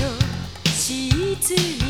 のシーツに。